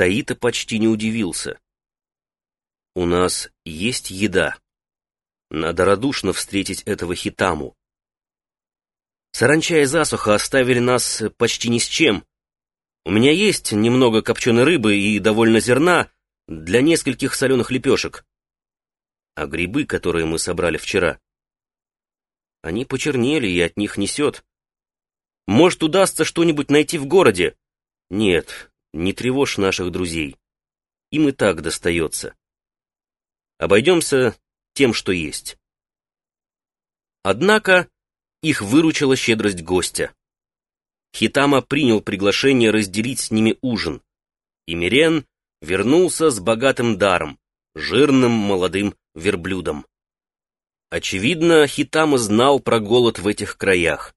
Таита почти не удивился. «У нас есть еда. Надо радушно встретить этого хитаму. Саранча и засуха оставили нас почти ни с чем. У меня есть немного копченой рыбы и довольно зерна для нескольких соленых лепешек. А грибы, которые мы собрали вчера, они почернели, и от них несет. Может, удастся что-нибудь найти в городе? Нет, не тревожь наших друзей. Им и так достается. Обойдемся тем, что есть. Однако их выручила щедрость гостя. Хитама принял приглашение разделить с ними ужин, и Мирен вернулся с богатым даром, жирным молодым верблюдом. Очевидно, Хитама знал про голод в этих краях.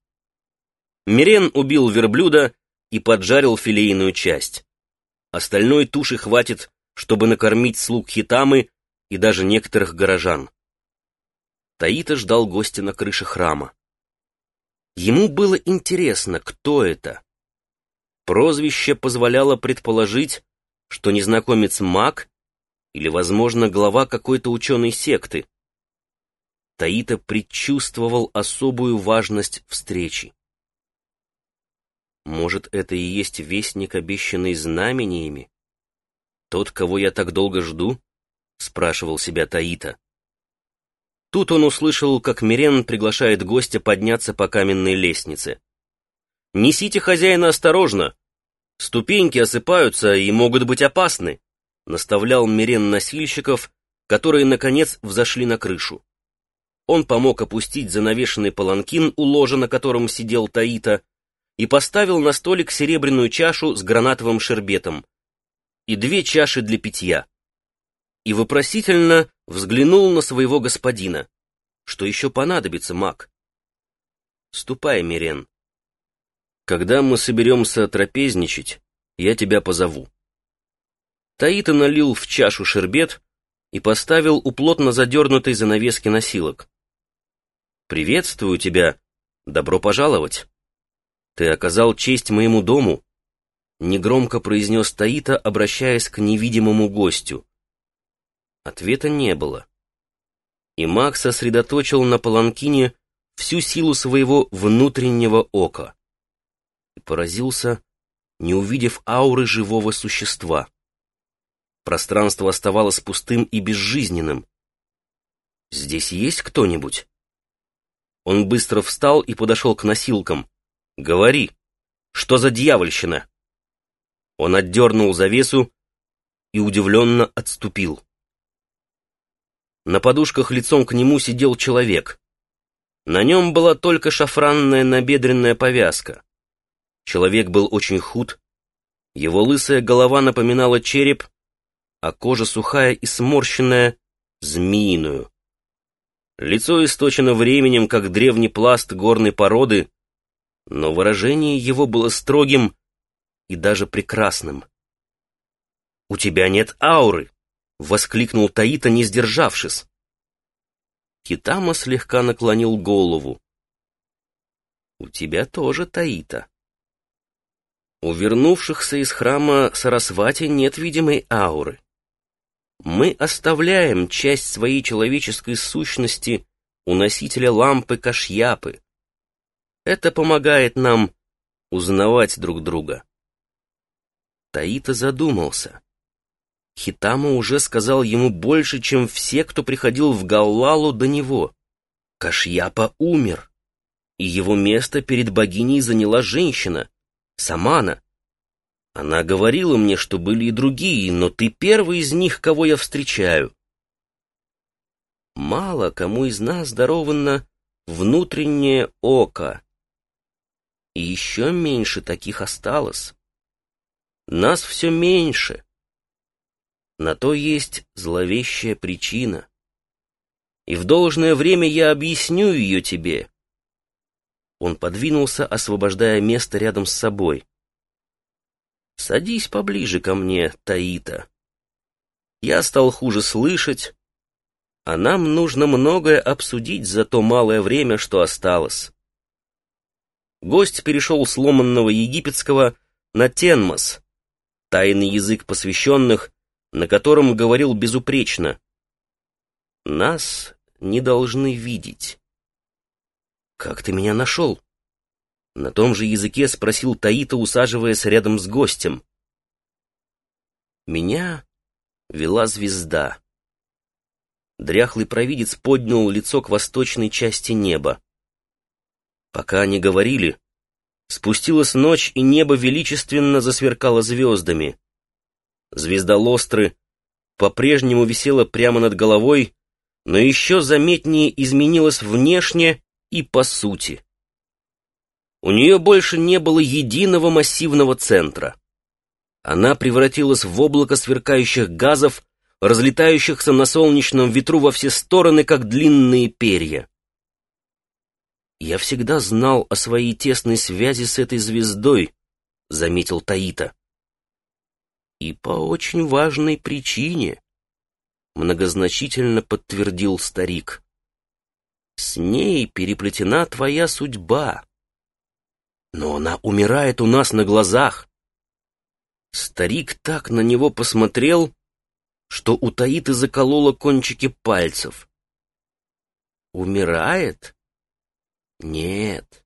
Мирен убил верблюда и поджарил филейную часть. Остальной туши хватит, чтобы накормить слуг Хитамы и даже некоторых горожан. Таита ждал гостя на крыше храма. Ему было интересно, кто это. Прозвище позволяло предположить, что незнакомец маг или, возможно, глава какой-то ученой секты. Таита предчувствовал особую важность встречи. Может, это и есть вестник, обещанный знамениями? Тот, кого я так долго жду? Спрашивал себя Таита. Тут он услышал, как Мирен приглашает гостя подняться по каменной лестнице. «Несите хозяина осторожно! Ступеньки осыпаются и могут быть опасны!» наставлял Мирен носильщиков, которые, наконец, взошли на крышу. Он помог опустить занавешенный паланкин, у ложа на котором сидел Таита, и поставил на столик серебряную чашу с гранатовым шербетом и две чаши для питья и вопросительно взглянул на своего господина. Что еще понадобится, маг? Ступай, Мирен. Когда мы соберемся трапезничать, я тебя позову. Таита налил в чашу шербет и поставил у плотно задернутой занавески носилок. «Приветствую тебя. Добро пожаловать. Ты оказал честь моему дому», — негромко произнес Таита, обращаясь к невидимому гостю. Ответа не было. И маг сосредоточил на паланкине всю силу своего внутреннего ока и поразился, не увидев ауры живого существа. Пространство оставалось пустым и безжизненным. «Здесь есть кто-нибудь?» Он быстро встал и подошел к носилкам. «Говори, что за дьявольщина?» Он отдернул завесу и удивленно отступил. На подушках лицом к нему сидел человек. На нем была только шафранная набедренная повязка. Человек был очень худ, его лысая голова напоминала череп, а кожа сухая и сморщенная, змеиную. Лицо источено временем, как древний пласт горной породы, но выражение его было строгим и даже прекрасным. «У тебя нет ауры!» — воскликнул Таита, не сдержавшись. Китама слегка наклонил голову. «У тебя тоже, Таита. У вернувшихся из храма Сарасвати нет видимой ауры. Мы оставляем часть своей человеческой сущности у носителя лампы Кашьяпы. Это помогает нам узнавать друг друга». Таита задумался. Хитама уже сказал ему больше, чем все, кто приходил в Галлалу до него. Кашьяпа умер, и его место перед богиней заняла женщина, Самана. Она говорила мне, что были и другие, но ты первый из них, кого я встречаю. Мало кому из нас даровано внутреннее око. И еще меньше таких осталось. Нас все меньше. На то есть зловещая причина. И в должное время я объясню ее тебе. Он подвинулся, освобождая место рядом с собой. Садись поближе ко мне, Таита. Я стал хуже слышать, а нам нужно многое обсудить за то малое время, что осталось. Гость перешел с ломанного египетского на тенмос, тайный язык посвященных, на котором говорил безупречно. Нас не должны видеть. «Как ты меня нашел?» На том же языке спросил Таита, усаживаясь рядом с гостем. Меня вела звезда. Дряхлый провидец поднял лицо к восточной части неба. Пока они говорили, спустилась ночь, и небо величественно засверкало звездами. Звезда Лостры по-прежнему висела прямо над головой, но еще заметнее изменилась внешне и по сути. У нее больше не было единого массивного центра. Она превратилась в облако сверкающих газов, разлетающихся на солнечном ветру во все стороны, как длинные перья. «Я всегда знал о своей тесной связи с этой звездой», — заметил Таита. «И по очень важной причине», — многозначительно подтвердил старик. «С ней переплетена твоя судьба. Но она умирает у нас на глазах». Старик так на него посмотрел, что у Таиты закололо кончики пальцев. «Умирает? Нет.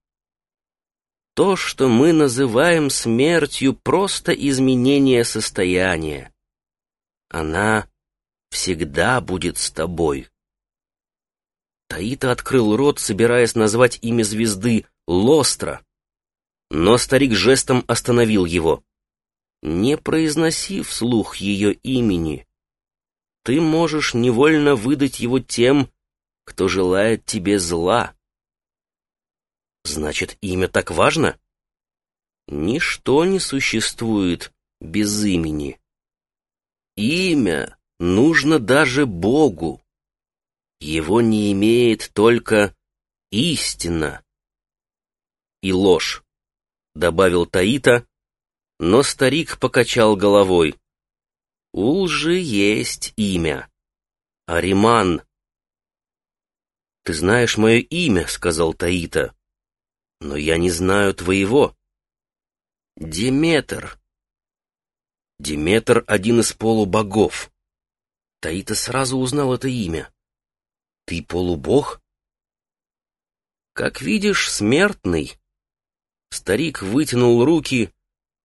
То, что мы называем смертью, просто изменение состояния. Она всегда будет с тобой». Таита открыл рот, собираясь назвать имя звезды Лостра, но старик жестом остановил его. Не произноси вслух ее имени. Ты можешь невольно выдать его тем, кто желает тебе зла. Значит, имя так важно? Ничто не существует без имени. Имя нужно даже Богу. Его не имеет только истина и ложь, добавил Таита, но старик покачал головой. «У лжи есть имя. Ариман». «Ты знаешь мое имя», — сказал Таита. «Но я не знаю твоего». «Деметр». «Деметр — один из полубогов». Таита сразу узнал это имя. «Ты полубог?» «Как видишь, смертный». Старик вытянул руки,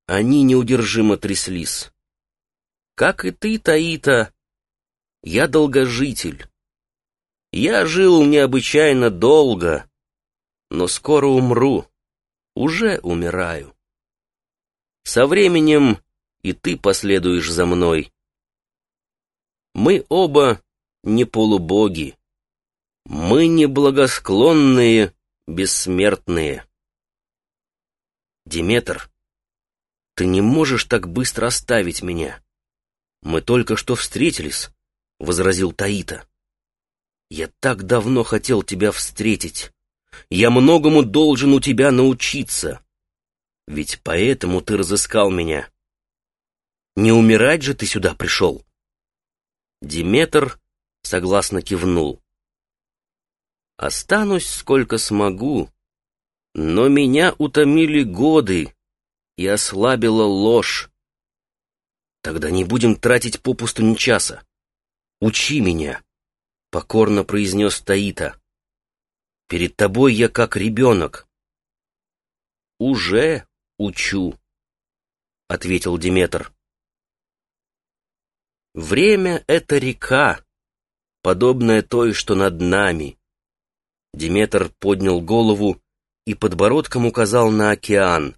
они неудержимо тряслись. Как и ты, Таита, я долгожитель. Я жил необычайно долго, но скоро умру, уже умираю. Со временем и ты последуешь за мной. Мы оба не полубоги, мы не благосклонные, бессмертные. Диметр — ты не можешь так быстро оставить меня. Мы только что встретились, — возразил Таита. Я так давно хотел тебя встретить. Я многому должен у тебя научиться. Ведь поэтому ты разыскал меня. Не умирать же ты сюда пришел. Диметр согласно кивнул. Останусь сколько смогу, но меня утомили годы, и ослабила ложь. Тогда не будем тратить попусту ни часа. Учи меня, — покорно произнес Таита. Перед тобой я как ребенок. Уже учу, — ответил Диметр. Время — это река, подобная той, что над нами. Диметр поднял голову и подбородком указал на океан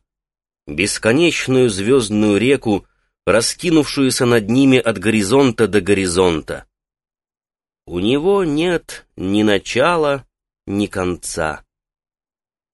бесконечную звездную реку, раскинувшуюся над ними от горизонта до горизонта. У него нет ни начала, ни конца.